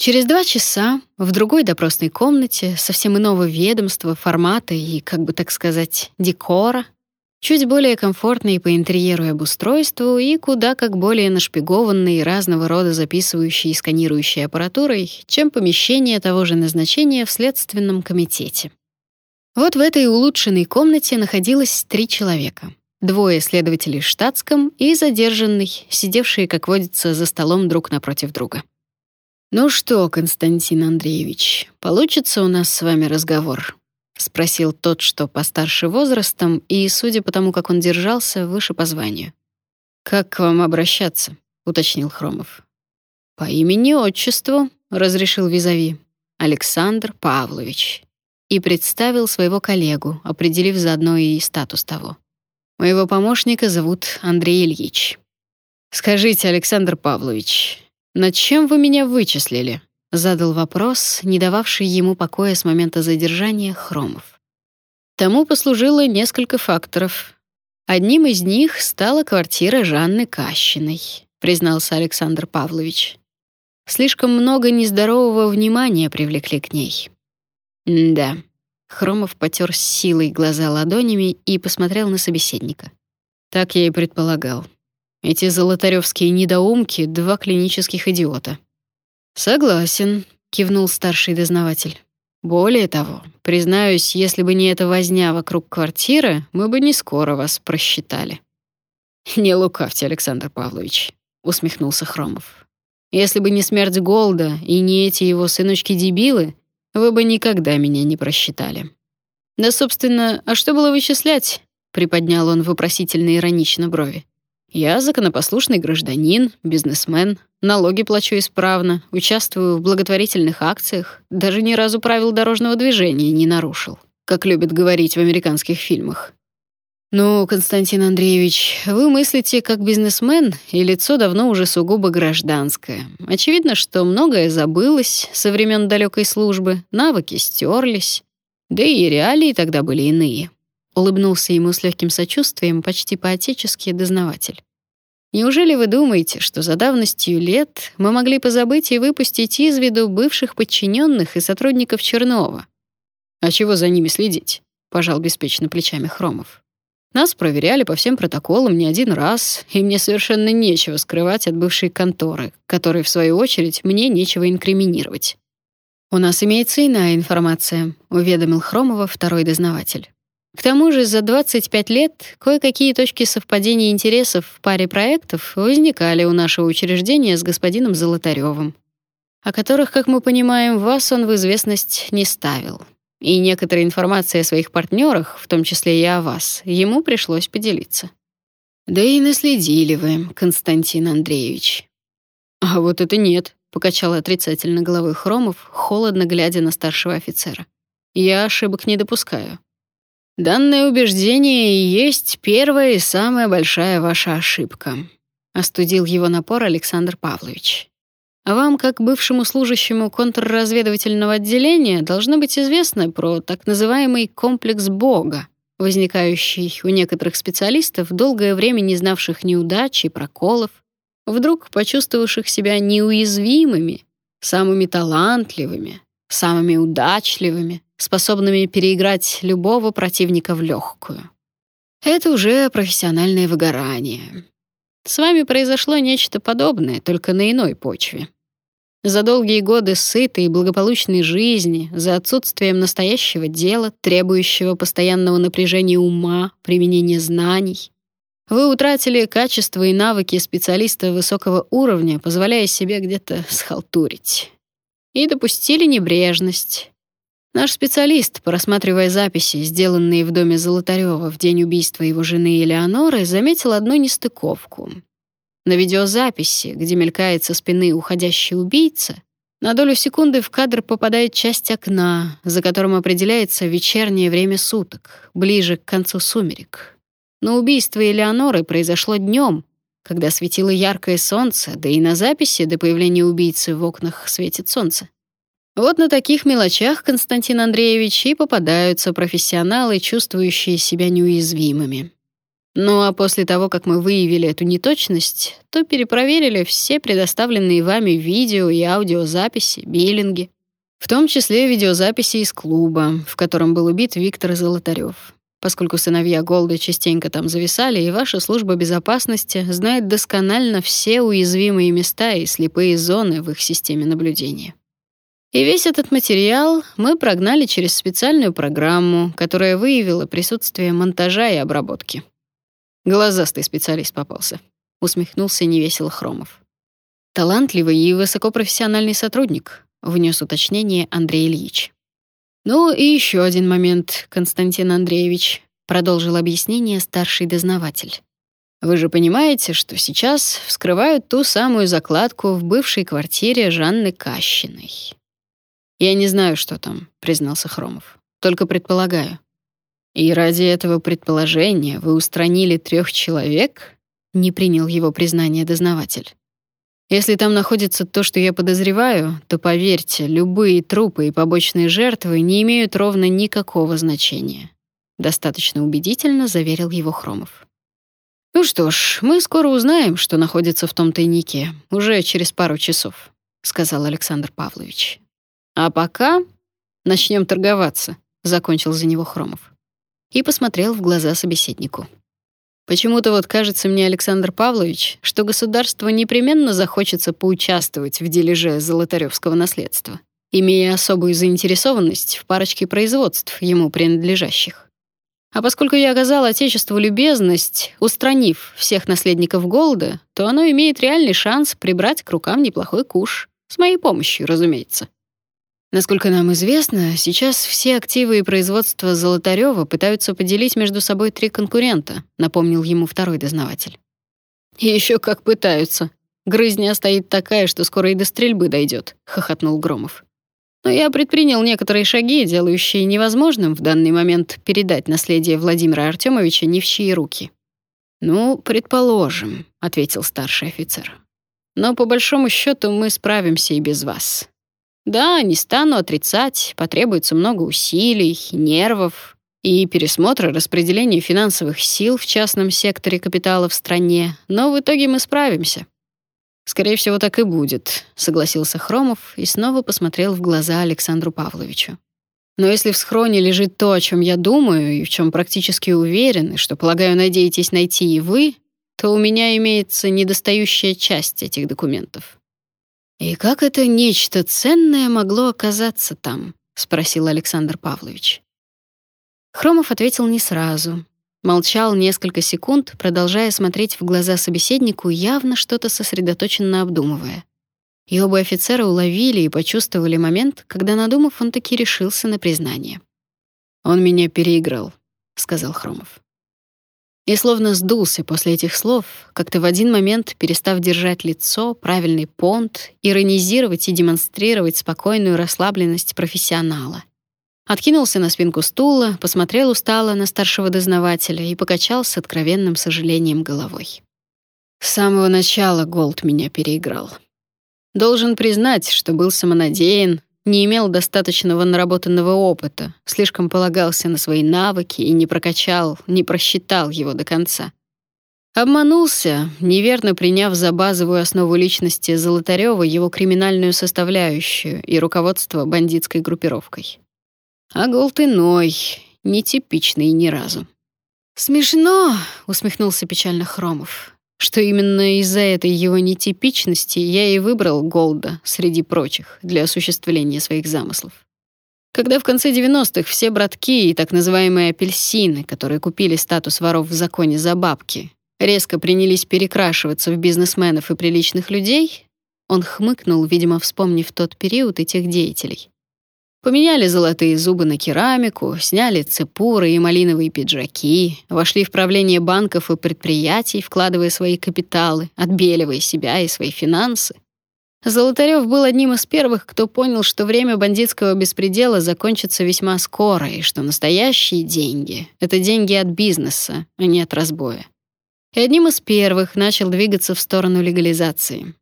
Через два часа в другой допросной комнате, совсем иного ведомства, формата и, как бы так сказать, декора, чуть более комфортной по интерьеру и обустройству и куда как более нашпигованной разного рода записывающей и сканирующей аппаратурой, чем помещение того же назначения в следственном комитете. Вот в этой улучшенной комнате находилось три человека. Двое следователей в штатском и задержанный, сидевшие, как водится, за столом друг напротив друга. «Ну что, Константин Андреевич, получится у нас с вами разговор?» — спросил тот, что постарше возрастом и, судя по тому, как он держался, выше по званию. «Как к вам обращаться?» — уточнил Хромов. «По имени-отчеству», — разрешил Визави. «Александр Павлович». И представил своего коллегу, определив заодно и статус того. «Моего помощника зовут Андрей Ильич». «Скажите, Александр Павлович, «Над чем вы меня вычислили?» — задал вопрос, не дававший ему покоя с момента задержания Хромов. Тому послужило несколько факторов. Одним из них стала квартира Жанны Кащиной, признался Александр Павлович. Слишком много нездорового внимания привлекли к ней. да. Хромов потер с силой глаза ладонями и посмотрел на собеседника. Так я и предполагал. Эти золотаревские недоумки — два клинических идиота. «Согласен», — кивнул старший дознаватель. «Более того, признаюсь, если бы не эта возня вокруг квартиры, мы бы не скоро вас просчитали». «Не лукавьте, Александр Павлович», — усмехнулся Хромов. «Если бы не смерть Голда и не эти его сыночки-дебилы, вы бы никогда меня не просчитали». «Да, собственно, а что было вычислять?» — приподнял он вопросительно иронично брови. Я законопослушный гражданин, бизнесмен, налоги плачу исправно, участвую в благотворительных акциях, даже ни разу правил дорожного движения не нарушил, как любят говорить в американских фильмах. Ну, Константин Андреевич, вы мыслите как бизнесмен, и лицо давно уже сугубо гражданское. Очевидно, что многое забылось со времен далекой службы, навыки стерлись, да и реалии тогда были иные. Улыбнулся ему с легким сочувствием, почти по-отечески дознаватель. Неужели вы думаете, что за давностью лет мы могли позабыть и выпустить из виду бывших подчиненных и сотрудников Чернова? А чего за ними следить? пожал беспечно плечами Хромов. Нас проверяли по всем протоколам не один раз, и мне совершенно нечего скрывать от бывшей конторы, которой в свою очередь мне нечего инкриминировать. У нас имеется иная информация, уведомил Хромова второй дознаватель. К тому же за 25 лет кое-какие точки совпадения интересов в паре проектов возникали у нашего учреждения с господином Золотаревым, о которых, как мы понимаем, вас он в известность не ставил. И некоторая информация о своих партнерах, в том числе и о вас, ему пришлось поделиться. Да и наследили вы, Константин Андреевич. А вот это нет, покачал отрицательно головой Хромов, холодно глядя на старшего офицера. Я ошибок не допускаю. Данное убеждение и есть первая и самая большая ваша ошибка, остудил его напор Александр Павлович. А вам, как бывшему служащему контрразведывательного отделения, должно быть известно про так называемый комплекс Бога, возникающий у некоторых специалистов, долгое время не знавших неудач и проколов, вдруг почувствовавших себя неуязвимыми, самыми талантливыми, самыми удачливыми, способными переиграть любого противника в легкую. Это уже профессиональное выгорание. С вами произошло нечто подобное, только на иной почве. За долгие годы сытой и благополучной жизни, за отсутствием настоящего дела, требующего постоянного напряжения ума, применения знаний, вы утратили качества и навыки специалиста высокого уровня, позволяя себе где-то схалтурить. И допустили небрежность, Наш специалист, просматривая записи, сделанные в доме Золотарёва в день убийства его жены Элеоноры, заметил одну нестыковку. На видеозаписи, где мелькает со спины уходящий убийца, на долю секунды в кадр попадает часть окна, за которым определяется вечернее время суток, ближе к концу сумерек. Но убийство Элеоноры произошло днем, когда светило яркое солнце, да и на записи до появления убийцы в окнах светит солнце. Вот на таких мелочах, Константин Андреевич, и попадаются профессионалы, чувствующие себя неуязвимыми. Ну а после того, как мы выявили эту неточность, то перепроверили все предоставленные вами видео и аудиозаписи, биллинги, в том числе видеозаписи из клуба, в котором был убит Виктор Золотарев. Поскольку сыновья Голды частенько там зависали, и ваша служба безопасности знает досконально все уязвимые места и слепые зоны в их системе наблюдения. И весь этот материал мы прогнали через специальную программу, которая выявила присутствие монтажа и обработки. Глазастый специалист попался, усмехнулся невесело Хромов. Талантливый и высокопрофессиональный сотрудник, внес уточнение Андрей Ильич. Ну и еще один момент, Константин Андреевич, продолжил объяснение старший дознаватель. Вы же понимаете, что сейчас вскрывают ту самую закладку в бывшей квартире Жанны Кащиной. Я не знаю, что там, признался Хромов. Только предполагаю. И ради этого предположения вы устранили трех человек? Не принял его признание дознаватель. Если там находится то, что я подозреваю, то поверьте, любые трупы и побочные жертвы не имеют ровно никакого значения. Достаточно убедительно заверил его Хромов. Ну что ж, мы скоро узнаем, что находится в том тайнике, уже через пару часов, сказал Александр Павлович. А пока начнем торговаться, закончил за него Хромов. И посмотрел в глаза собеседнику. Почему-то вот кажется мне, Александр Павлович, что государство непременно захочется поучаствовать в дележе золотаревского наследства, имея особую заинтересованность в парочке производств ему принадлежащих. А поскольку я оказал Отечеству любезность, устранив всех наследников голода, то оно имеет реальный шанс прибрать к рукам неплохой куш. С моей помощью, разумеется. Насколько нам известно, сейчас все активы и производства Золотарева пытаются поделить между собой три конкурента, напомнил ему второй дознаватель. И еще как пытаются. Грызня стоит такая, что скоро и до стрельбы дойдет, хохотнул Громов. Но я предпринял некоторые шаги, делающие невозможным в данный момент передать наследие Владимира Артемовича ни в чьи руки. Ну, предположим, ответил старший офицер. Но по большому счету мы справимся и без вас. Да, не стану отрицать, потребуется много усилий, нервов и пересмотра распределения финансовых сил в частном секторе капитала в стране, но в итоге мы справимся. Скорее всего, так и будет, согласился Хромов и снова посмотрел в глаза Александру Павловичу. Но если в схроне лежит то, о чем я думаю и в чем практически уверен, и что, полагаю, надеетесь найти и вы, то у меня имеется недостающая часть этих документов. «И как это нечто ценное могло оказаться там?» — спросил Александр Павлович. Хромов ответил не сразу. Молчал несколько секунд, продолжая смотреть в глаза собеседнику, явно что-то сосредоточенно обдумывая. И оба офицера уловили и почувствовали момент, когда, надумав, он таки решился на признание. «Он меня переиграл», — сказал Хромов и словно сдулся после этих слов, как-то в один момент перестав держать лицо, правильный понт, иронизировать и демонстрировать спокойную расслабленность профессионала. Откинулся на спинку стула, посмотрел устало на старшего дознавателя и покачал с откровенным сожалением головой. С самого начала Голд меня переиграл. Должен признать, что был самонадеян, не имел достаточного наработанного опыта, слишком полагался на свои навыки и не прокачал, не просчитал его до конца. Обманулся, неверно приняв за базовую основу личности Золотарева его криминальную составляющую и руководство бандитской группировкой. А Голд иной, нетипичный ни разу. «Смешно», — усмехнулся печально Хромов что именно из-за этой его нетипичности я и выбрал Голда среди прочих для осуществления своих замыслов. Когда в конце 90-х все братки и так называемые апельсины, которые купили статус воров в законе за бабки, резко принялись перекрашиваться в бизнесменов и приличных людей, он хмыкнул, видимо, вспомнив тот период и тех деятелей. Поменяли золотые зубы на керамику, сняли цепуры и малиновые пиджаки, вошли в правление банков и предприятий, вкладывая свои капиталы, отбеливая себя и свои финансы. Золотарев был одним из первых, кто понял, что время бандитского беспредела закончится весьма скоро, и что настоящие деньги — это деньги от бизнеса, а не от разбоя. И одним из первых начал двигаться в сторону легализации.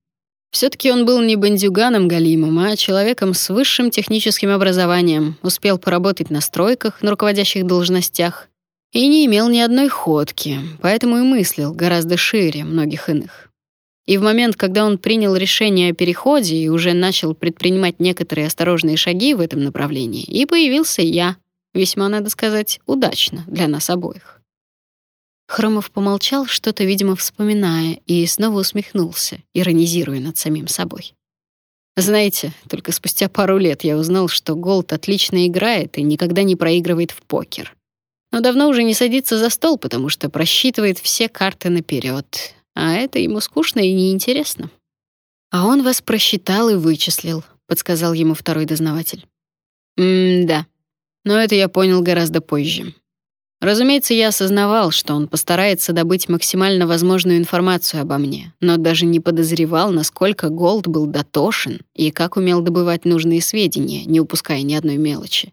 Все-таки он был не бандюганом Галимом, а человеком с высшим техническим образованием, успел поработать на стройках, на руководящих должностях, И не имел ни одной ходки, поэтому и мыслил гораздо шире многих иных. И в момент, когда он принял решение о переходе и уже начал предпринимать некоторые осторожные шаги в этом направлении, и появился я, весьма, надо сказать, удачно для нас обоих. Хромов помолчал, что-то, видимо, вспоминая, и снова усмехнулся, иронизируя над самим собой. Знаете, только спустя пару лет я узнал, что Голд отлично играет и никогда не проигрывает в покер. Но давно уже не садится за стол, потому что просчитывает все карты наперед, а это ему скучно и неинтересно. А он вас просчитал и вычислил, подсказал ему второй дознаватель. М-да. Но это я понял гораздо позже. Разумеется, я осознавал, что он постарается добыть максимально возможную информацию обо мне, но даже не подозревал, насколько Голд был дотошен и как умел добывать нужные сведения, не упуская ни одной мелочи.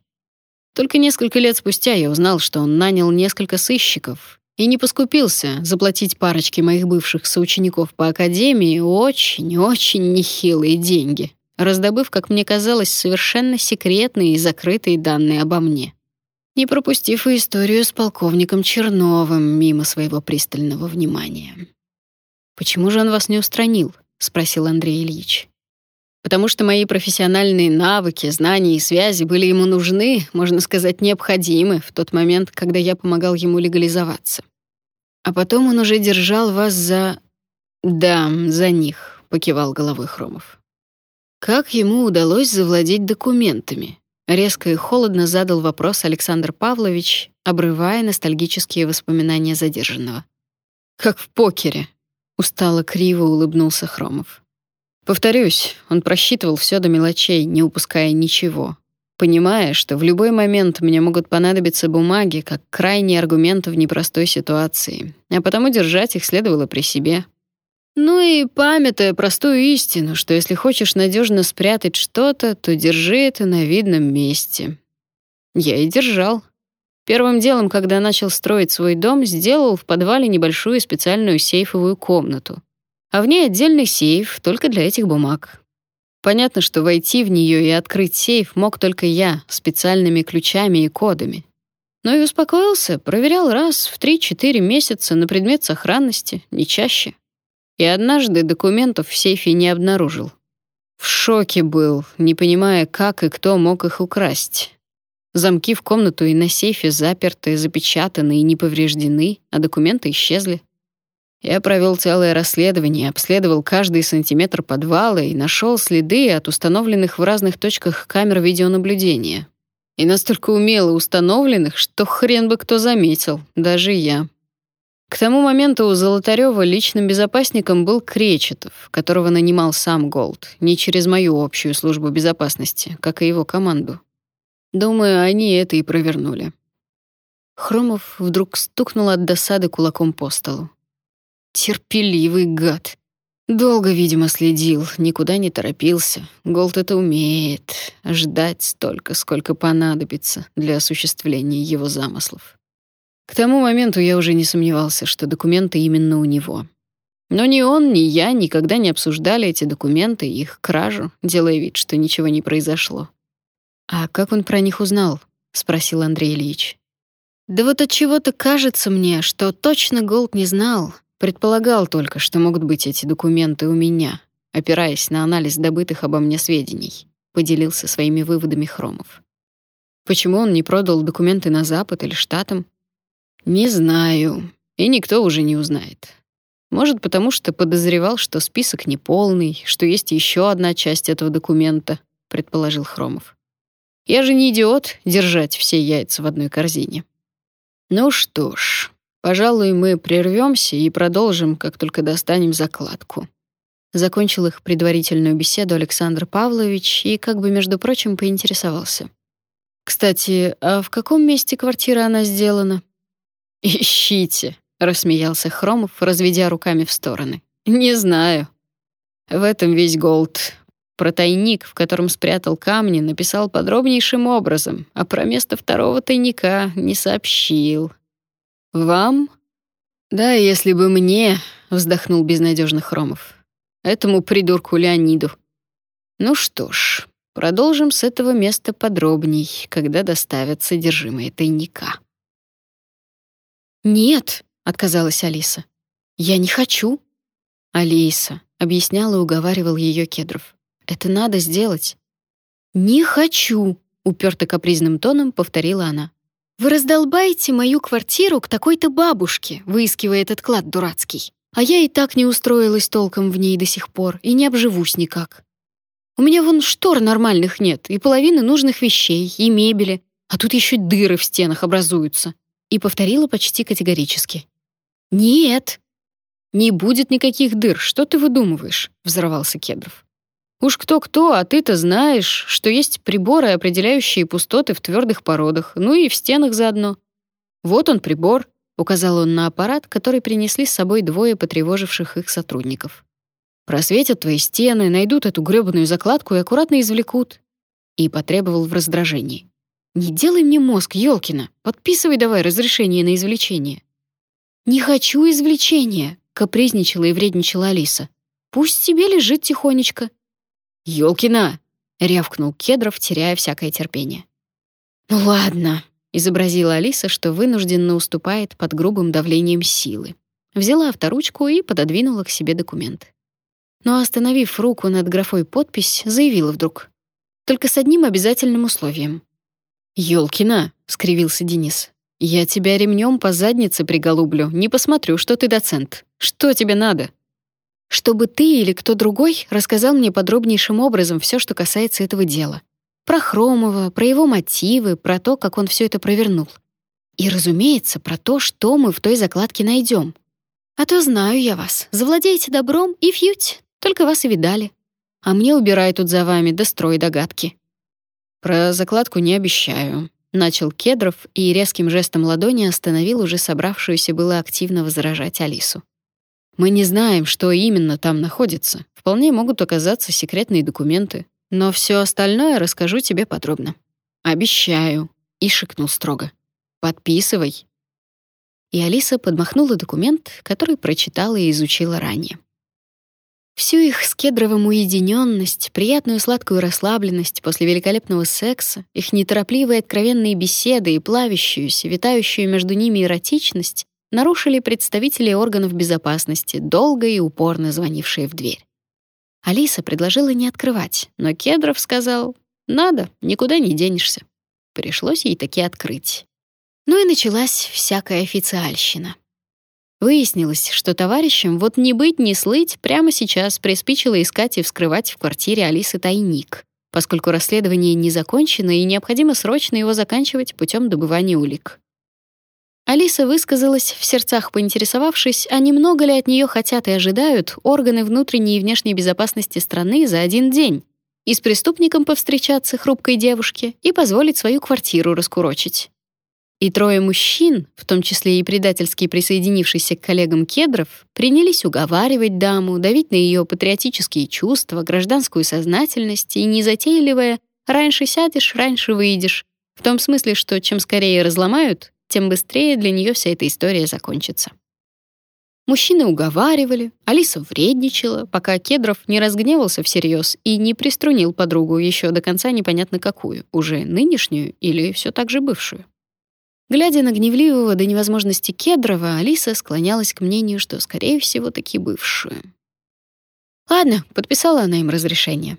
Только несколько лет спустя я узнал, что он нанял несколько сыщиков и не поскупился заплатить парочке моих бывших соучеников по академии очень-очень нехилые деньги, раздобыв, как мне казалось, совершенно секретные и закрытые данные обо мне. Не пропустив и историю с полковником Черновым мимо своего пристального внимания. «Почему же он вас не устранил?» — спросил Андрей Ильич. «Потому что мои профессиональные навыки, знания и связи были ему нужны, можно сказать, необходимы в тот момент, когда я помогал ему легализоваться. А потом он уже держал вас за... Да, за них, покивал головой Хромов. Как ему удалось завладеть документами? Резко и холодно задал вопрос Александр Павлович, обрывая ностальгические воспоминания задержанного. Как в покере, устало криво улыбнулся Хромов. Повторюсь, он просчитывал все до мелочей, не упуская ничего понимая, что в любой момент мне могут понадобиться бумаги как крайний аргумент в непростой ситуации, а потому держать их следовало при себе. Ну и памятая простую истину, что если хочешь надежно спрятать что-то, то держи это на видном месте. Я и держал. Первым делом, когда начал строить свой дом, сделал в подвале небольшую специальную сейфовую комнату, а в ней отдельный сейф только для этих бумаг. Понятно, что войти в нее и открыть сейф мог только я, специальными ключами и кодами. Но и успокоился, проверял раз в 3-4 месяца на предмет сохранности, не чаще. И однажды документов в сейфе не обнаружил. В шоке был, не понимая, как и кто мог их украсть. Замки в комнату и на сейфе заперты, запечатаны и не повреждены, а документы исчезли. Я провел целое расследование, обследовал каждый сантиметр подвала и нашел следы от установленных в разных точках камер видеонаблюдения. И настолько умело установленных, что хрен бы кто заметил, даже я. К тому моменту у Золотарева личным безопасником был Кречетов, которого нанимал сам Голд, не через мою общую службу безопасности, как и его команду. Думаю, они это и провернули. Хромов вдруг стукнул от досады кулаком по столу. Терпеливый гад. Долго, видимо, следил, никуда не торопился. Голд это умеет. Ждать столько, сколько понадобится для осуществления его замыслов. К тому моменту я уже не сомневался, что документы именно у него. Но ни он, ни я никогда не обсуждали эти документы и их кражу, делая вид, что ничего не произошло. «А как он про них узнал?» — спросил Андрей Ильич. «Да вот от чего то кажется мне, что точно Голд не знал, Предполагал только, что могут быть эти документы у меня, опираясь на анализ добытых обо мне сведений, поделился своими выводами Хромов. Почему он не продал документы на Запад или Штатам? Не знаю, и никто уже не узнает. Может, потому что подозревал, что список неполный, что есть еще одна часть этого документа, предположил Хромов. Я же не идиот держать все яйца в одной корзине. Ну что ж, Пожалуй, мы прервемся и продолжим, как только достанем закладку. Закончил их предварительную беседу Александр Павлович и, как бы между прочим, поинтересовался. Кстати, а в каком месте квартира она сделана? Ищите, рассмеялся Хромов, разведя руками в стороны. Не знаю. В этом весь голд. Про тайник, в котором спрятал камни, написал подробнейшим образом, а про место второго тайника не сообщил. «Вам?» «Да, если бы мне», — вздохнул безнадежно Хромов. «Этому придурку Леониду». «Ну что ж, продолжим с этого места подробней, когда доставят содержимое тайника». «Нет», — отказалась Алиса. «Я не хочу». «Алиса», — объяснял и уговаривал ее Кедров. «Это надо сделать». «Не хочу», — уперто капризным тоном повторила она. «Вы раздолбаете мою квартиру к такой-то бабушке, выискивая этот клад дурацкий. А я и так не устроилась толком в ней до сих пор и не обживусь никак. У меня вон штор нормальных нет, и половины нужных вещей, и мебели, а тут еще дыры в стенах образуются. И повторила почти категорически. «Нет, не будет никаких дыр, что ты выдумываешь?» — взорвался Кедров. «Уж кто-кто, а ты-то знаешь, что есть приборы, определяющие пустоты в твердых породах, ну и в стенах заодно. Вот он прибор», — указал он на аппарат, который принесли с собой двое потревоживших их сотрудников. «Просветят твои стены, найдут эту грёбаную закладку и аккуратно извлекут». И потребовал в раздражении. Не делай мне мозг, Ёлкина. Подписывай давай разрешение на извлечение. Не хочу извлечения, капризничала и вредничала Алиса. Пусть себе лежит тихонечко. Ёлкина, рявкнул Кедров, теряя всякое терпение. Ну ладно, изобразила Алиса, что вынужденно уступает под грубым давлением силы. Взяла авторучку и пододвинула к себе документ. Но остановив руку над графой подпись, заявила вдруг: "Только с одним обязательным условием. «Ёлкина!» — скривился Денис. «Я тебя ремнем по заднице приголублю, не посмотрю, что ты доцент. Что тебе надо?» «Чтобы ты или кто другой рассказал мне подробнейшим образом все, что касается этого дела. Про Хромова, про его мотивы, про то, как он все это провернул. И, разумеется, про то, что мы в той закладке найдем. А то знаю я вас. Завладеете добром и фьють, только вас и видали. А мне убирай тут за вами, да строй догадки». «Про закладку не обещаю», — начал Кедров и резким жестом ладони остановил уже собравшуюся было активно возражать Алису. «Мы не знаем, что именно там находится. Вполне могут оказаться секретные документы. Но все остальное расскажу тебе подробно. Обещаю», — и шикнул строго. «Подписывай». И Алиса подмахнула документ, который прочитала и изучила ранее. Всю их с Кедровым уединенность, приятную сладкую расслабленность после великолепного секса, их неторопливые откровенные беседы и плавящуюся, витающую между ними эротичность нарушили представители органов безопасности, долго и упорно звонившие в дверь. Алиса предложила не открывать, но Кедров сказал «Надо, никуда не денешься». Пришлось ей таки открыть. Ну и началась всякая официальщина. Выяснилось, что товарищам вот не быть, не слыть прямо сейчас приспичило искать и вскрывать в квартире Алисы тайник, поскольку расследование не закончено и необходимо срочно его заканчивать путем добывания улик. Алиса высказалась, в сердцах поинтересовавшись, а немного ли от нее хотят и ожидают органы внутренней и внешней безопасности страны за один день, и с преступником повстречаться хрупкой девушке и позволить свою квартиру раскурочить. И трое мужчин, в том числе и предательски присоединившийся к коллегам Кедров, принялись уговаривать даму, давить на ее патриотические чувства, гражданскую сознательность и незатейливое «раньше сядешь, раньше выйдешь», в том смысле, что чем скорее разломают, тем быстрее для нее вся эта история закончится. Мужчины уговаривали, Алиса вредничала, пока Кедров не разгневался всерьез и не приструнил подругу еще до конца непонятно какую, уже нынешнюю или все так же бывшую. Глядя на гневливого до невозможности Кедрова, Алиса склонялась к мнению, что, скорее всего, таки бывшую. Ладно, подписала она им разрешение.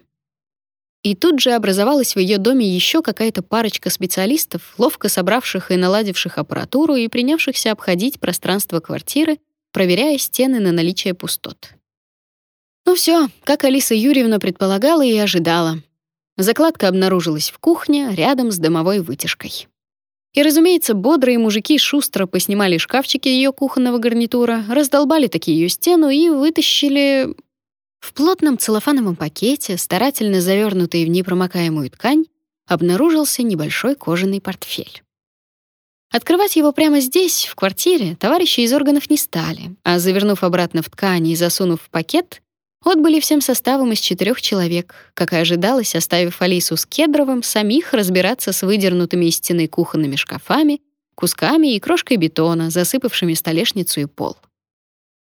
И тут же образовалась в ее доме еще какая-то парочка специалистов, ловко собравших и наладивших аппаратуру и принявшихся обходить пространство квартиры, проверяя стены на наличие пустот. Ну все, как Алиса Юрьевна предполагала и ожидала. Закладка обнаружилась в кухне рядом с домовой вытяжкой. И, разумеется, бодрые мужики шустро поснимали шкафчики ее кухонного гарнитура, раздолбали такие ее стену и вытащили... В плотном целлофановом пакете, старательно завернутый в непромокаемую ткань, обнаружился небольшой кожаный портфель. Открывать его прямо здесь, в квартире, товарищи из органов не стали, а завернув обратно в ткань и засунув в пакет, Отбыли всем составом из четырех человек, как и ожидалось, оставив Алису с Кедровым самих разбираться с выдернутыми из стены кухонными шкафами, кусками и крошкой бетона, засыпавшими столешницу и пол.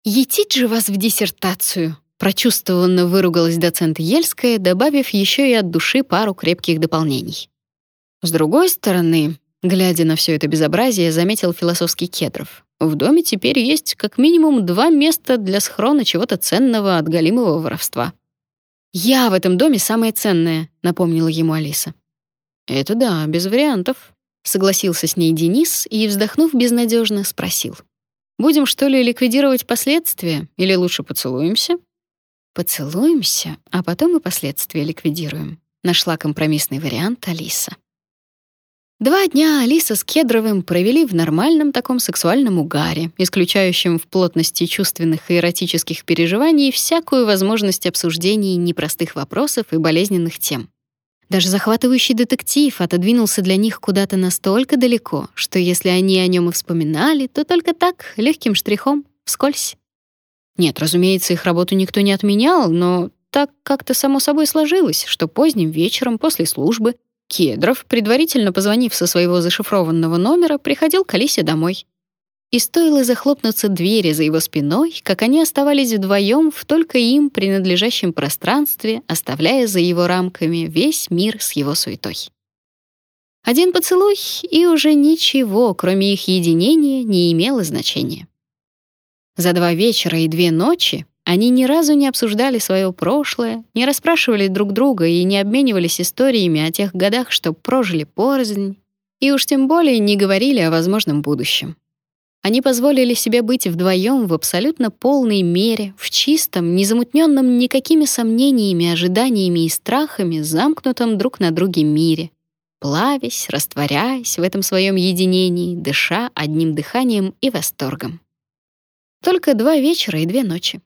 «Етить же вас в диссертацию!» Прочувствованно выругалась доцент Ельская, добавив еще и от души пару крепких дополнений. С другой стороны, глядя на все это безобразие, заметил философский Кедров. В доме теперь есть как минимум два места для схрона чего-то ценного от галимого воровства. «Я в этом доме самое ценное», — напомнила ему Алиса. «Это да, без вариантов», — согласился с ней Денис и, вздохнув безнадежно, спросил. «Будем, что ли, ликвидировать последствия или лучше поцелуемся?» «Поцелуемся, а потом и последствия ликвидируем», — нашла компромиссный вариант Алиса. Два дня Алиса с Кедровым провели в нормальном таком сексуальном угаре, исключающем в плотности чувственных и эротических переживаний всякую возможность обсуждений непростых вопросов и болезненных тем. Даже захватывающий детектив отодвинулся для них куда-то настолько далеко, что если они о нем и вспоминали, то только так, легким штрихом, вскользь. Нет, разумеется, их работу никто не отменял, но так как-то само собой сложилось, что поздним вечером после службы Кедров, предварительно позвонив со своего зашифрованного номера, приходил к Алисе домой. И стоило захлопнуться двери за его спиной, как они оставались вдвоем в только им принадлежащем пространстве, оставляя за его рамками весь мир с его суетой. Один поцелуй, и уже ничего, кроме их единения, не имело значения. За два вечера и две ночи они ни разу не обсуждали свое прошлое, не расспрашивали друг друга и не обменивались историями о тех годах, что прожили порознь, и уж тем более не говорили о возможном будущем. Они позволили себе быть вдвоем в абсолютно полной мере, в чистом, незамутненном никакими сомнениями, ожиданиями и страхами, замкнутом друг на друге мире, плавясь, растворяясь в этом своем единении, дыша одним дыханием и восторгом. Только два вечера и две ночи.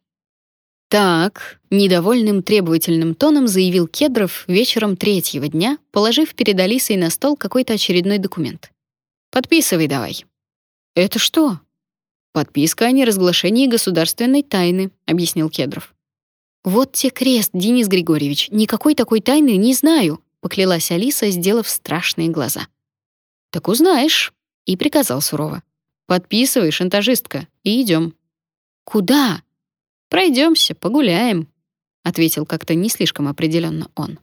«Так», — недовольным требовательным тоном заявил Кедров вечером третьего дня, положив перед Алисой на стол какой-то очередной документ. «Подписывай давай». «Это что?» «Подписка о неразглашении государственной тайны», — объяснил Кедров. «Вот те крест, Денис Григорьевич, никакой такой тайны не знаю», — поклялась Алиса, сделав страшные глаза. «Так узнаешь», — и приказал сурово. «Подписывай, шантажистка, и идем». «Куда?» Пройдемся, погуляем, ответил как-то не слишком определенно он.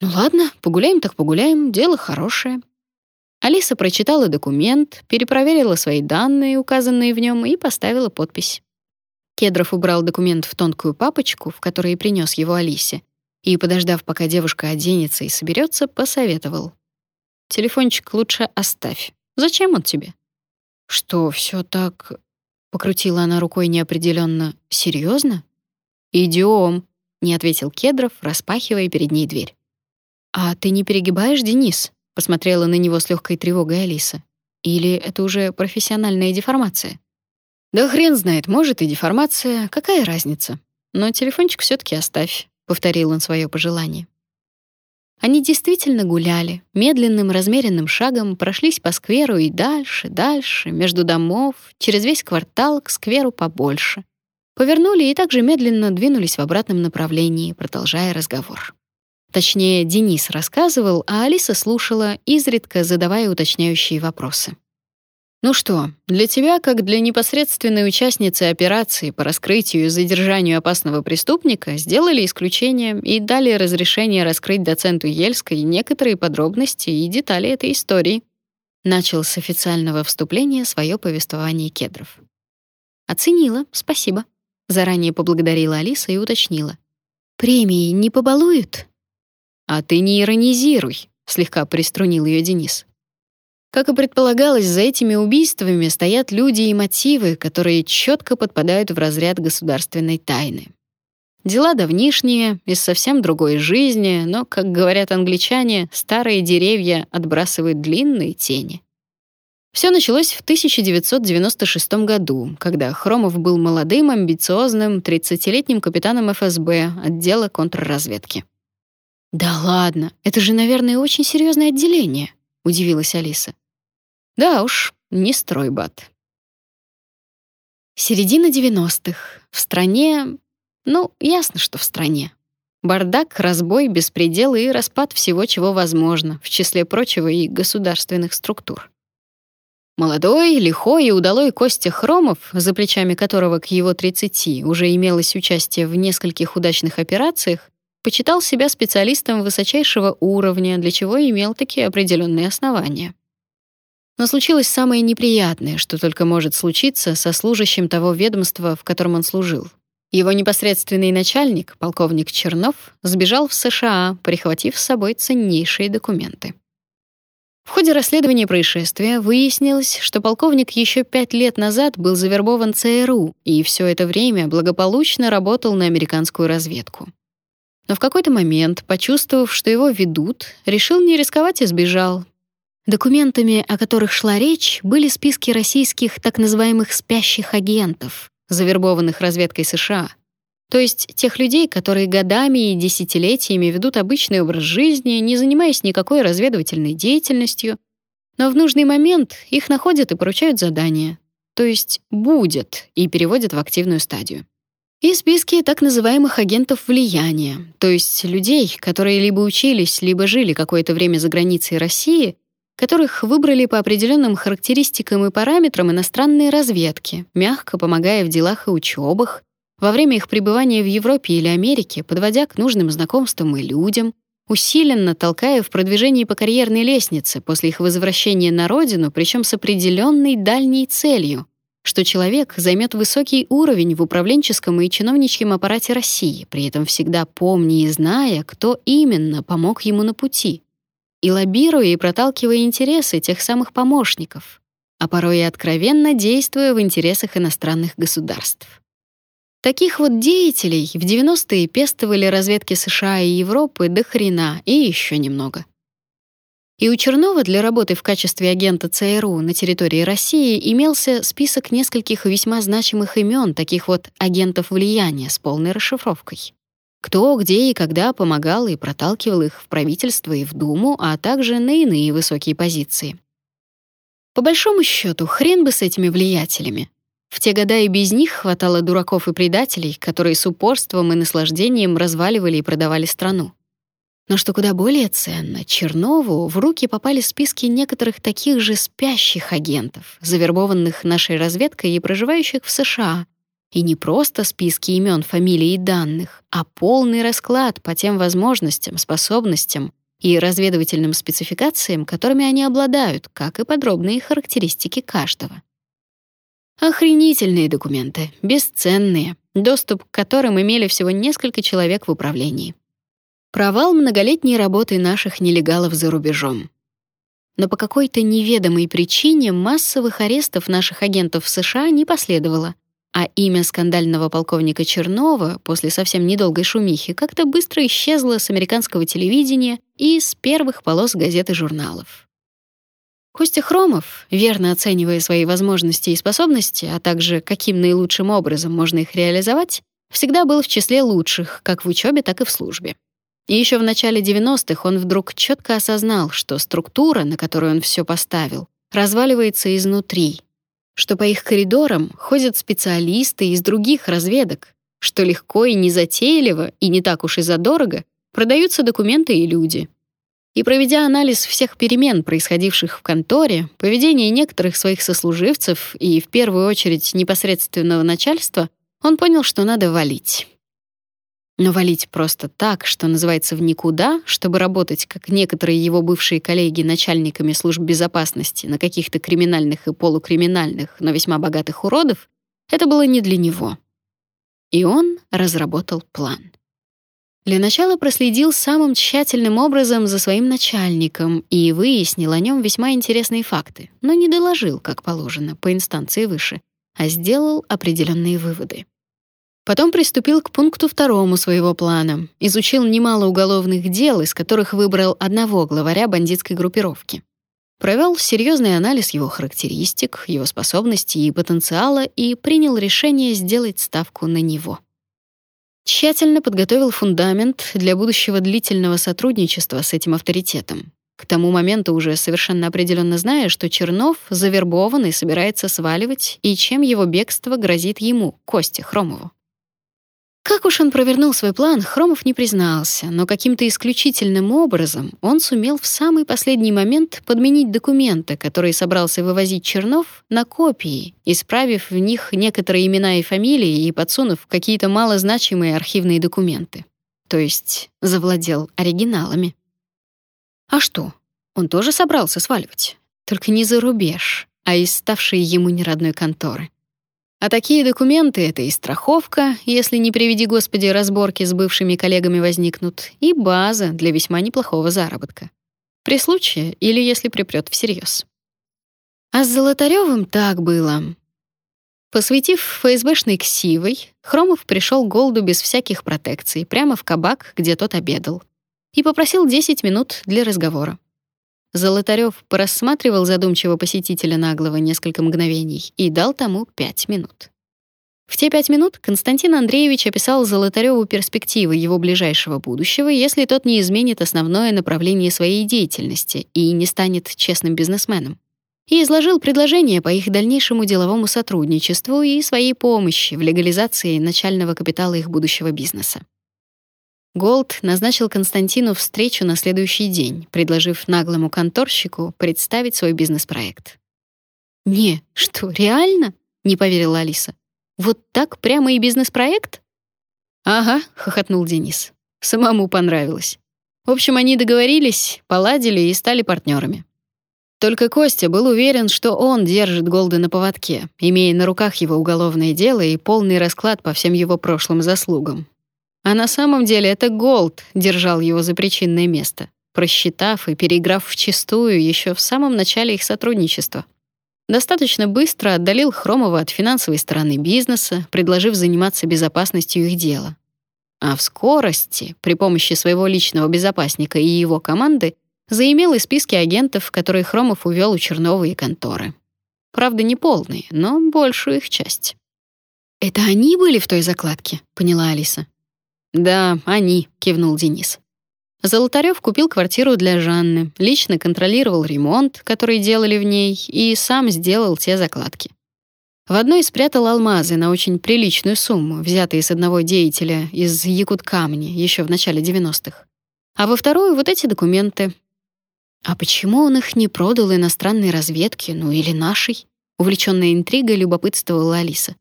Ну ладно, погуляем так погуляем, дело хорошее. Алиса прочитала документ, перепроверила свои данные, указанные в нем, и поставила подпись. Кедров убрал документ в тонкую папочку, в которой принес его Алисе, и, подождав, пока девушка оденется и соберется, посоветовал. «Телефончик лучше оставь. Зачем он тебе?» «Что, все так Покрутила она рукой неопределенно. Серьезно? Идем, не ответил Кедров, распахивая перед ней дверь. А ты не перегибаешь, Денис? Посмотрела на него с легкой тревогой Алиса. Или это уже профессиональная деформация? Да хрен знает, может и деформация, какая разница? Но телефончик все таки оставь, повторил он свое пожелание. Они действительно гуляли, медленным размеренным шагом прошлись по скверу и дальше, дальше, между домов, через весь квартал к скверу побольше. Повернули и также медленно двинулись в обратном направлении, продолжая разговор. Точнее, Денис рассказывал, а Алиса слушала, изредка задавая уточняющие вопросы. Ну что, для тебя, как для непосредственной участницы операции по раскрытию и задержанию опасного преступника, сделали исключение и дали разрешение раскрыть доценту Ельской некоторые подробности и детали этой истории. Начал с официального вступления свое повествование Кедров. Оценила, спасибо. Заранее поблагодарила Алиса и уточнила. Премии не побалуют? А ты не иронизируй, слегка приструнил ее Денис. Как и предполагалось, за этими убийствами стоят люди и мотивы, которые четко подпадают в разряд государственной тайны. Дела давнишние, из совсем другой жизни, но, как говорят англичане, старые деревья отбрасывают длинные тени. Все началось в 1996 году, когда Хромов был молодым, амбициозным, 30-летним капитаном ФСБ отдела контрразведки. «Да ладно, это же, наверное, очень серьезное отделение», — удивилась Алиса. Да уж, не стройбат. Середина 90-х. В стране... Ну, ясно, что в стране. Бардак, разбой, беспредел и распад всего, чего возможно, в числе прочего и государственных структур. Молодой, лихой и удалой Костя Хромов, за плечами которого к его 30 уже имелось участие в нескольких удачных операциях, почитал себя специалистом высочайшего уровня, для чего имел такие определенные основания. Но случилось самое неприятное, что только может случиться со служащим того ведомства, в котором он служил. Его непосредственный начальник, полковник Чернов, сбежал в США, прихватив с собой ценнейшие документы. В ходе расследования происшествия выяснилось, что полковник еще пять лет назад был завербован ЦРУ и все это время благополучно работал на американскую разведку. Но в какой-то момент, почувствовав, что его ведут, решил не рисковать и сбежал. Документами, о которых шла речь, были списки российских так называемых спящих агентов, завербованных разведкой США — то есть тех людей, которые годами и десятилетиями ведут обычный образ жизни, не занимаясь никакой разведывательной деятельностью, но в нужный момент их находят и поручают задания. То есть будет и переводят в активную стадию. И списки так называемых агентов влияния, то есть людей, которые либо учились, либо жили какое-то время за границей России, которых выбрали по определенным характеристикам и параметрам иностранные разведки, мягко помогая в делах и учебах, во время их пребывания в Европе или Америке, подводя к нужным знакомствам и людям, усиленно толкая в продвижении по карьерной лестнице после их возвращения на родину, причем с определенной дальней целью, что человек займет высокий уровень в управленческом и чиновничьем аппарате России, при этом всегда помня и зная, кто именно помог ему на пути, и лоббируя и проталкивая интересы тех самых помощников, а порой и откровенно действуя в интересах иностранных государств. Таких вот деятелей в 90-е пестовали разведки США и Европы до хрена и еще немного. И у Чернова для работы в качестве агента ЦРУ на территории России имелся список нескольких весьма значимых имен таких вот агентов влияния с полной расшифровкой. Кто, где и когда помогал и проталкивал их в правительство и в Думу, а также на иные высокие позиции. По большому счету, хрен бы с этими влиятелями. В те года и без них хватало дураков и предателей, которые с упорством и наслаждением разваливали и продавали страну. Но что куда более ценно, Чернову в руки попали списки некоторых таких же спящих агентов, завербованных нашей разведкой и проживающих в США. И не просто списки имен, фамилий и данных, а полный расклад по тем возможностям, способностям и разведывательным спецификациям, которыми они обладают, как и подробные характеристики каждого. Охренительные документы, бесценные, доступ к которым имели всего несколько человек в управлении. Провал многолетней работы наших нелегалов за рубежом. Но по какой-то неведомой причине массовых арестов наших агентов в США не последовало, а имя скандального полковника Чернова после совсем недолгой шумихи как-то быстро исчезло с американского телевидения и с первых полос газет и журналов. Костя Хромов, верно оценивая свои возможности и способности, а также каким наилучшим образом можно их реализовать, всегда был в числе лучших, как в учебе, так и в службе. И еще в начале 90-х он вдруг четко осознал, что структура, на которую он все поставил, разваливается изнутри, что по их коридорам ходят специалисты из других разведок, что легко и незатейливо, и не так уж и задорого продаются документы и люди — и проведя анализ всех перемен, происходивших в конторе, поведения некоторых своих сослуживцев и, в первую очередь, непосредственного начальства, он понял, что надо валить. Но валить просто так, что называется в никуда, чтобы работать, как некоторые его бывшие коллеги начальниками служб безопасности на каких-то криминальных и полукриминальных, но весьма богатых уродов, это было не для него. И он разработал план. Для начала проследил самым тщательным образом за своим начальником и выяснил о нем весьма интересные факты, но не доложил, как положено, по инстанции выше, а сделал определенные выводы. Потом приступил к пункту второму своего плана, изучил немало уголовных дел, из которых выбрал одного главаря бандитской группировки. Провел серьезный анализ его характеристик, его способностей и потенциала и принял решение сделать ставку на него. Тщательно подготовил фундамент для будущего длительного сотрудничества с этим авторитетом. К тому моменту уже совершенно определенно зная, что Чернов завербован и собирается сваливать, и чем его бегство грозит ему, Косте Хромову. Как уж он провернул свой план, Хромов не признался, но каким-то исключительным образом он сумел в самый последний момент подменить документы, которые собрался вывозить Чернов, на копии, исправив в них некоторые имена и фамилии и подсунув какие-то малозначимые архивные документы. То есть завладел оригиналами. А что? Он тоже собрался сваливать. только не за рубеж, а из ставшей ему неродной конторы. А такие документы — это и страховка, если не приведи Господи разборки с бывшими коллегами возникнут, и база для весьма неплохого заработка. При случае или если припрёт всерьез. А с Золотарёвым так было. Посветив ФСБшной ксивой, Хромов пришел к Голду без всяких протекций, прямо в кабак, где тот обедал, и попросил 10 минут для разговора. Золотарев порассматривал задумчиво посетителя наглого несколько мгновений и дал тому пять минут. В те пять минут Константин Андреевич описал Золотареву перспективы его ближайшего будущего, если тот не изменит основное направление своей деятельности и не станет честным бизнесменом. И изложил предложение по их дальнейшему деловому сотрудничеству и своей помощи в легализации начального капитала их будущего бизнеса. Голд назначил Константину встречу на следующий день, предложив наглому конторщику представить свой бизнес-проект. «Не, что, реально?» — не поверила Алиса. «Вот так прямо и бизнес-проект?» «Ага», — хохотнул Денис. «Самому понравилось. В общем, они договорились, поладили и стали партнерами. Только Костя был уверен, что он держит Голда на поводке, имея на руках его уголовное дело и полный расклад по всем его прошлым заслугам. А на самом деле это Голд держал его за причинное место, просчитав и переиграв вчистую еще в самом начале их сотрудничества. Достаточно быстро отдалил Хромова от финансовой стороны бизнеса, предложив заниматься безопасностью их дела. А в скорости, при помощи своего личного безопасника и его команды, заимел и списки агентов, которые Хромов увел у Чернова и конторы. Правда, не полные, но большую их часть. «Это они были в той закладке?» — поняла Алиса. «Да, они», — кивнул Денис. Золотарев купил квартиру для Жанны, лично контролировал ремонт, который делали в ней, и сам сделал те закладки. В одной спрятал алмазы на очень приличную сумму, взятые с одного деятеля из Якуткамни еще в начале 90-х. А во вторую вот эти документы. А почему он их не продал иностранной разведке, ну или нашей? Увлечённая интригой любопытствовала Алиса.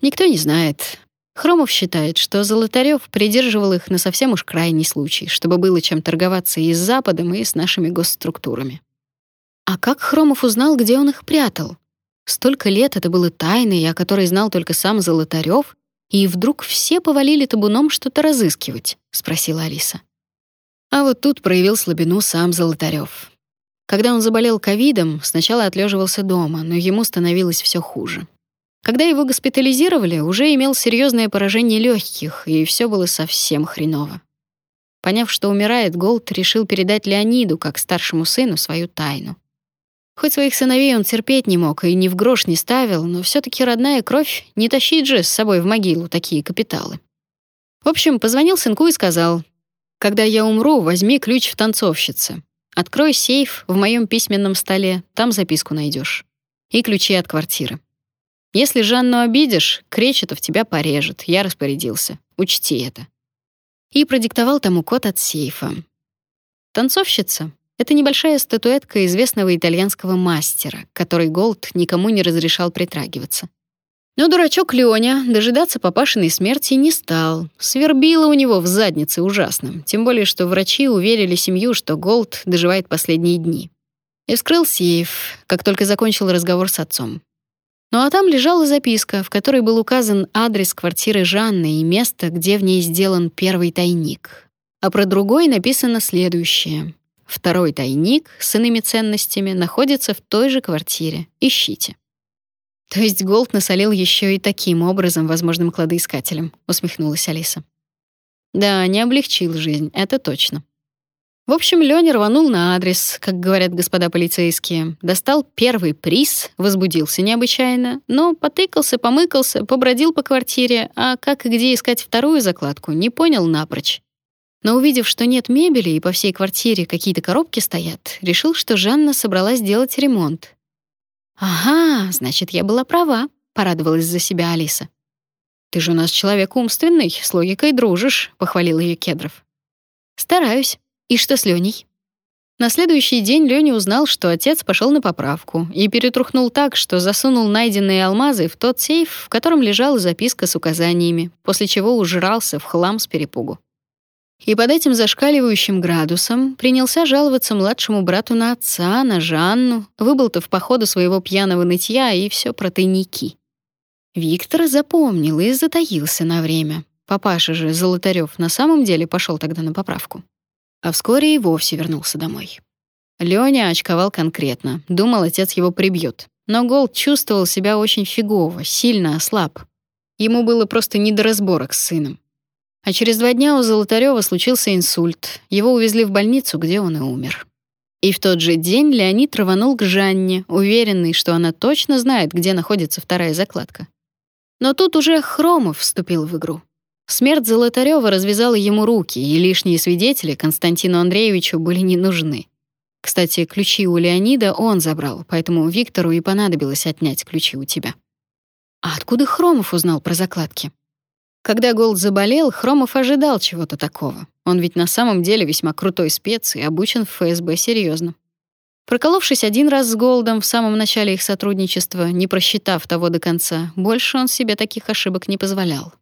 Никто не знает. Хромов считает, что Золотарев придерживал их на совсем уж крайний случай, чтобы было чем торговаться и с Западом, и с нашими госструктурами. А как Хромов узнал, где он их прятал? Столько лет это было тайной, о которой знал только сам Золотарев, и вдруг все повалили табуном что-то разыскивать, спросила Алиса. А вот тут проявил слабину сам Золотарев. Когда он заболел ковидом, сначала отлеживался дома, но ему становилось все хуже. Когда его госпитализировали, уже имел серьезное поражение легких, и все было совсем хреново. Поняв, что умирает, Голд решил передать Леониду, как старшему сыну, свою тайну. Хоть своих сыновей он терпеть не мог и ни в грош не ставил, но все таки родная кровь не тащит же с собой в могилу такие капиталы. В общем, позвонил сынку и сказал, «Когда я умру, возьми ключ в танцовщице. Открой сейф в моем письменном столе, там записку найдешь. И ключи от квартиры. Если Жанну обидишь, Кречетов тебя порежет. Я распорядился. Учти это. И продиктовал тому код от сейфа. Танцовщица — это небольшая статуэтка известного итальянского мастера, который Голд никому не разрешал притрагиваться. Но дурачок Лёня дожидаться папашиной смерти не стал. Свербило у него в заднице ужасно, тем более что врачи уверили семью, что Голд доживает последние дни. И вскрыл сейф, как только закончил разговор с отцом. Ну а там лежала записка, в которой был указан адрес квартиры Жанны и место, где в ней сделан первый тайник. А про другой написано следующее. Второй тайник с иными ценностями находится в той же квартире. Ищите. То есть Голд насолил еще и таким образом возможным кладоискателям, усмехнулась Алиса. Да, не облегчил жизнь, это точно. В общем, Лёня рванул на адрес, как говорят господа полицейские, достал первый приз, возбудился необычайно, но потыкался, помыкался, побродил по квартире, а как и где искать вторую закладку, не понял напрочь. Но увидев, что нет мебели и по всей квартире какие-то коробки стоят, решил, что Жанна собралась делать ремонт. «Ага, значит, я была права», — порадовалась за себя Алиса. «Ты же у нас человек умственный, с логикой дружишь», — похвалил ее Кедров. «Стараюсь», и что с Леней? На следующий день Лёня узнал, что отец пошел на поправку и перетрухнул так, что засунул найденные алмазы в тот сейф, в котором лежала записка с указаниями, после чего ужрался в хлам с перепугу. И под этим зашкаливающим градусом принялся жаловаться младшему брату на отца, на Жанну, выболтав по ходу своего пьяного нытья и все про тайники. Виктор запомнил и затаился на время. Папаша же Золотарев на самом деле пошел тогда на поправку. А вскоре и вовсе вернулся домой. Лёня очковал конкретно, думал, отец его прибьет. Но Голд чувствовал себя очень фигово, сильно ослаб. Ему было просто не до разборок с сыном. А через два дня у Золотарева случился инсульт. Его увезли в больницу, где он и умер. И в тот же день Леонид рванул к Жанне, уверенный, что она точно знает, где находится вторая закладка. Но тут уже Хромов вступил в игру. Смерть Золотарева развязала ему руки, и лишние свидетели Константину Андреевичу были не нужны. Кстати, ключи у Леонида он забрал, поэтому Виктору и понадобилось отнять ключи у тебя. А откуда Хромов узнал про закладки? Когда Голд заболел, Хромов ожидал чего-то такого. Он ведь на самом деле весьма крутой спец и обучен в ФСБ серьезно. Проколовшись один раз с Голдом в самом начале их сотрудничества, не просчитав того до конца, больше он себе таких ошибок не позволял.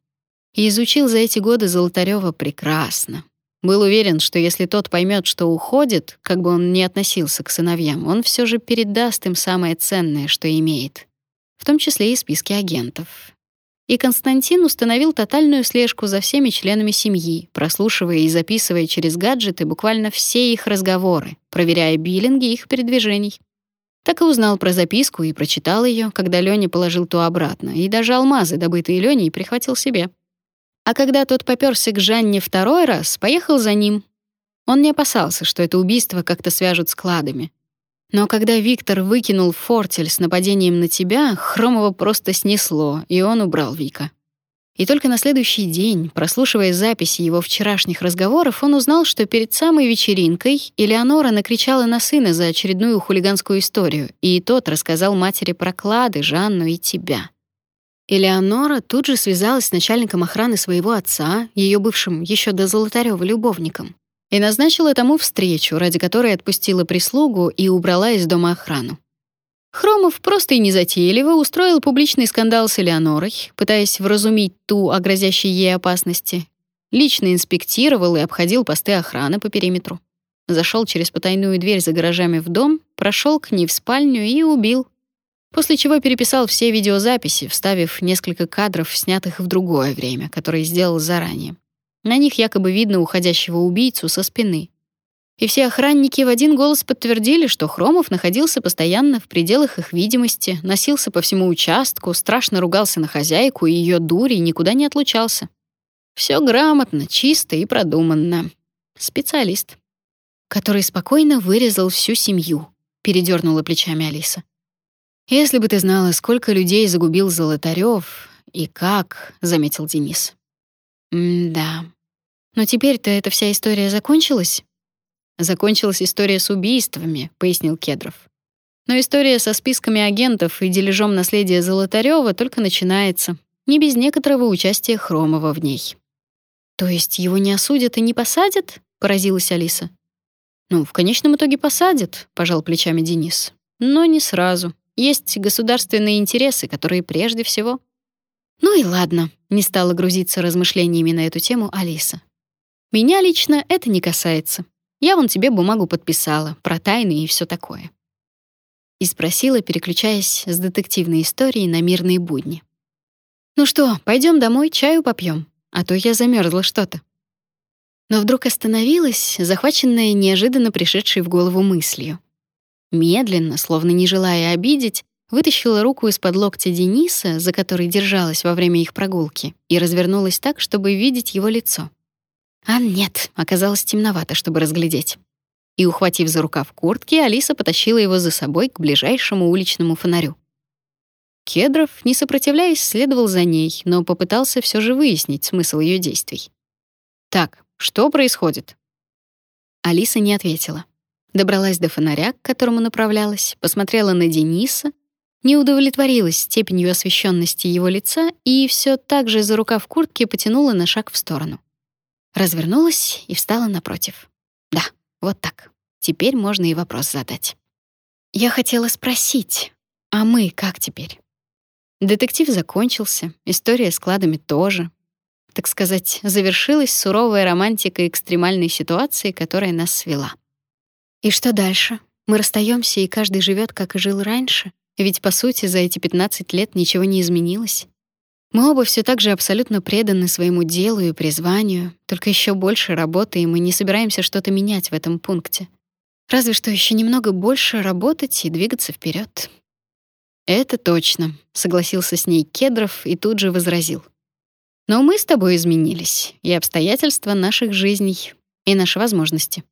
И изучил за эти годы Золотарёва прекрасно. Был уверен, что если тот поймет, что уходит, как бы он ни относился к сыновьям, он все же передаст им самое ценное, что имеет, в том числе и списки агентов и Константин установил тотальную слежку за всеми членами семьи, прослушивая и записывая через гаджеты буквально все их разговоры, проверяя биллинги их передвижений. Так и узнал про записку и прочитал ее, когда Лёня положил ту обратно, и даже алмазы, добытые Лёней, прихватил себе. А когда тот попёрся к Жанне второй раз, поехал за ним. Он не опасался, что это убийство как-то свяжут с кладами. Но когда Виктор выкинул фортель с нападением на тебя, Хромова просто снесло, и он убрал Вика. И только на следующий день, прослушивая записи его вчерашних разговоров, он узнал, что перед самой вечеринкой Элеонора накричала на сына за очередную хулиганскую историю, и тот рассказал матери про клады, Жанну и тебя. Элеонора тут же связалась с начальником охраны своего отца, ее бывшим еще до Золотарёва любовником и назначила тому встречу, ради которой отпустила прислугу и убрала из дома охрану. Хромов просто и незатейливо устроил публичный скандал с Элеонорой, пытаясь вразумить ту о грозящей ей опасности. Лично инспектировал и обходил посты охраны по периметру. Зашел через потайную дверь за гаражами в дом, прошел к ней в спальню и убил. После чего переписал все видеозаписи, вставив несколько кадров, снятых в другое время, которые сделал заранее. На них якобы видно уходящего убийцу со спины. И все охранники в один голос подтвердили, что Хромов находился постоянно в пределах их видимости, носился по всему участку, страшно ругался на хозяйку и ее дури и никуда не отлучался. Все грамотно, чисто и продуманно. Специалист, который спокойно вырезал всю семью, передернула плечами Алиса. Если бы ты знала, сколько людей загубил Золотарёв и как, заметил Денис. М-да. Но теперь-то эта вся история закончилась? Закончилась история с убийствами, пояснил Кедров. Но история со списками агентов и дележом наследия Золотарёва только начинается, не без некоторого участия Хромова в ней. То есть его не осудят и не посадят? поразилась Алиса. Ну, в конечном итоге посадят, пожал плечами Денис. Но не сразу. Есть государственные интересы, которые прежде всего ну и ладно, не стала грузиться размышлениями на эту тему Алиса. Меня лично это не касается. Я вон тебе бумагу подписала про тайны и все такое. И спросила, переключаясь с детективной истории на мирные будни. Ну что, пойдем домой, чаю попьем, а то я замерзла что-то. Но вдруг остановилась, захваченная неожиданно пришедшей в голову мыслью. Медленно, словно не желая обидеть, вытащила руку из-под локтя Дениса, за который держалась во время их прогулки, и развернулась так, чтобы видеть его лицо. А нет, оказалось темновато, чтобы разглядеть. И, ухватив за рукав куртки, Алиса потащила его за собой к ближайшему уличному фонарю. Кедров, не сопротивляясь, следовал за ней, но попытался все же выяснить смысл ее действий. «Так, что происходит?» Алиса не ответила. Добралась до фонаря, к которому направлялась, посмотрела на Дениса, не удовлетворилась степенью освещенности его лица и все так же за рукав куртки потянула на шаг в сторону. Развернулась и встала напротив. Да, вот так. Теперь можно и вопрос задать. Я хотела спросить, а мы как теперь? Детектив закончился, история с кладами тоже. так сказать, завершилась суровая романтика экстремальной ситуации, которая нас свела. И что дальше? Мы расстаемся, и каждый живет, как и жил раньше? Ведь, по сути, за эти 15 лет ничего не изменилось. Мы оба все так же абсолютно преданы своему делу и призванию, только еще больше работаем и не собираемся что-то менять в этом пункте. Разве что еще немного больше работать и двигаться вперед. Это точно, согласился с ней Кедров и тут же возразил. Но мы с тобой изменились, и обстоятельства наших жизней, и наши возможности.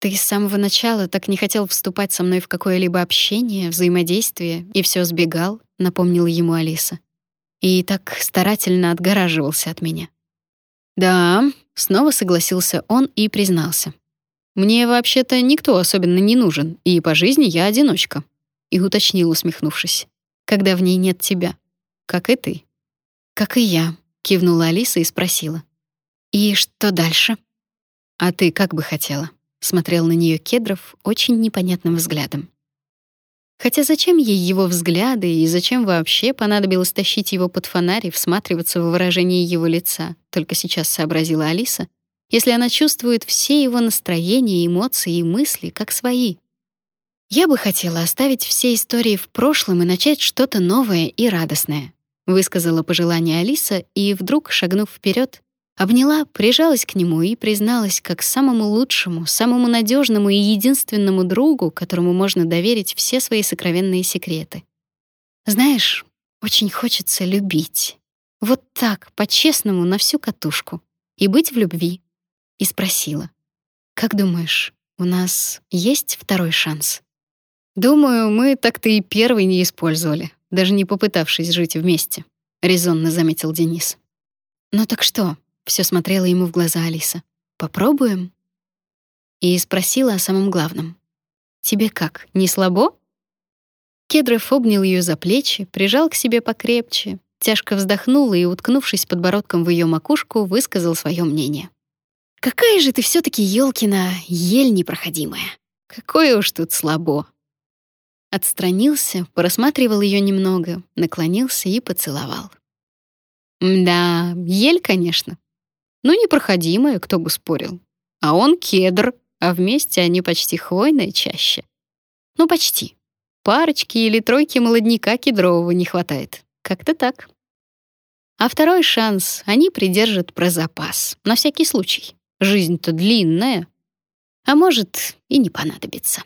Ты с самого начала так не хотел вступать со мной в какое-либо общение, взаимодействие и все сбегал, напомнила ему Алиса. И так старательно отгораживался от меня. Да, снова согласился он и признался. Мне вообще-то никто особенно не нужен, и по жизни я одиночка. И уточнил, усмехнувшись. Когда в ней нет тебя, как и ты. Как и я, кивнула Алиса и спросила: "И что дальше?" "А ты как бы хотела?" Смотрел на нее Кедров очень непонятным взглядом. Хотя зачем ей его взгляды и зачем вообще понадобилось тащить его под фонарь и всматриваться в выражение его лица, только сейчас сообразила Алиса, если она чувствует все его настроения, эмоции и мысли как свои. Я бы хотела оставить все истории в прошлом и начать что-то новое и радостное, высказала пожелание Алиса и вдруг, шагнув вперед, Обняла, прижалась к нему и призналась как самому лучшему, самому надежному и единственному другу, которому можно доверить все свои сокровенные секреты. Знаешь, очень хочется любить. Вот так, по-честному, на всю катушку. И быть в любви. И спросила: "Как думаешь, у нас есть второй шанс?" Думаю, мы так-то и первый не использовали, даже не попытавшись жить вместе, резонно заметил Денис. Ну так что? Все смотрела ему в глаза Алиса. Попробуем? И спросила о самом главном. Тебе как? Не слабо? Кедров обнял ее за плечи, прижал к себе покрепче, тяжко вздохнул и, уткнувшись подбородком в ее макушку, высказал свое мнение. Какая же ты все таки Ёлкина ель непроходимая. Какое уж тут слабо. Отстранился, просматривал ее немного, наклонился и поцеловал. Да, ель, конечно. Ну, непроходимая, кто бы спорил. А он кедр, а вместе они почти хвойная чаще. Ну, почти. Парочки или тройки молодняка кедрового не хватает. Как-то так. А второй шанс они придержат про запас, на всякий случай. Жизнь-то длинная. А может, и не понадобится.